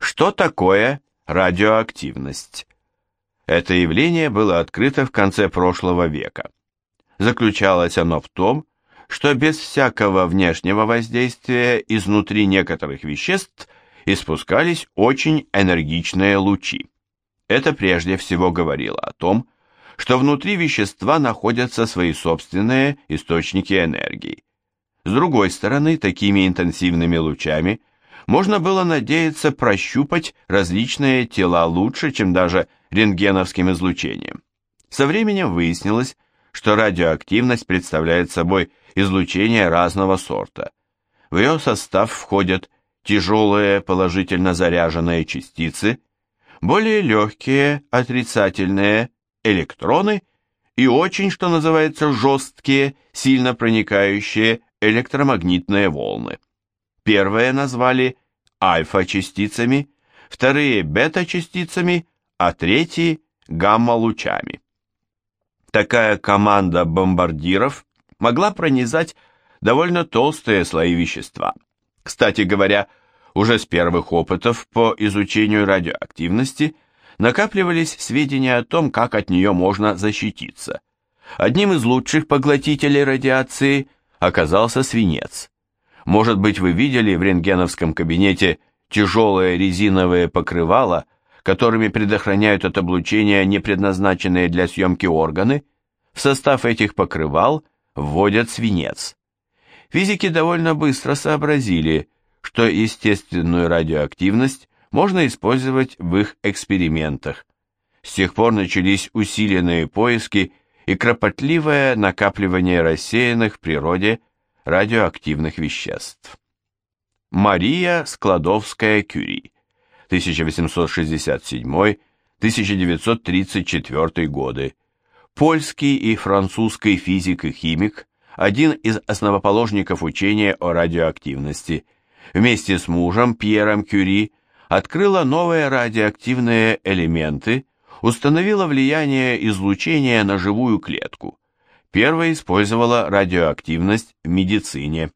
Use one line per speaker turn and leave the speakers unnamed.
Что такое радиоактивность? Это явление было открыто в конце прошлого века. Заключалось оно в том, что без всякого внешнего воздействия изнутри некоторых веществ испускались очень энергичные лучи. Это прежде всего говорило о том, что внутри вещества находятся свои собственные источники энергии. С другой стороны, такими интенсивными лучами можно было надеяться прощупать различные тела лучше, чем даже рентгеновским излучением. Со временем выяснилось, что радиоактивность представляет собой излучение разного сорта. В ее состав входят тяжелые положительно заряженные частицы, более легкие отрицательные электроны и очень, что называется, жесткие, сильно проникающие электромагнитные волны. Первые назвали альфа-частицами, вторые бета-частицами, а третьи гамма-лучами. Такая команда бомбардиров могла пронизать довольно толстые слои вещества. Кстати говоря, уже с первых опытов по изучению радиоактивности накапливались сведения о том, как от нее можно защититься. Одним из лучших поглотителей радиации оказался свинец. Может быть, вы видели в рентгеновском кабинете тяжелые резиновые покрывала, которыми предохраняют от облучения непредназначенные для съемки органы? В состав этих покрывал вводят свинец. Физики довольно быстро сообразили, что естественную радиоактивность можно использовать в их экспериментах. С тех пор начались усиленные поиски и кропотливое накапливание рассеянных в природе радиоактивных веществ. Мария Складовская-Кюри, 1867-1934 годы, польский и французский физик и химик, один из основоположников учения о радиоактивности, вместе с мужем Пьером Кюри открыла новые радиоактивные элементы, установила влияние излучения на живую клетку. Первая использовала радиоактивность в медицине.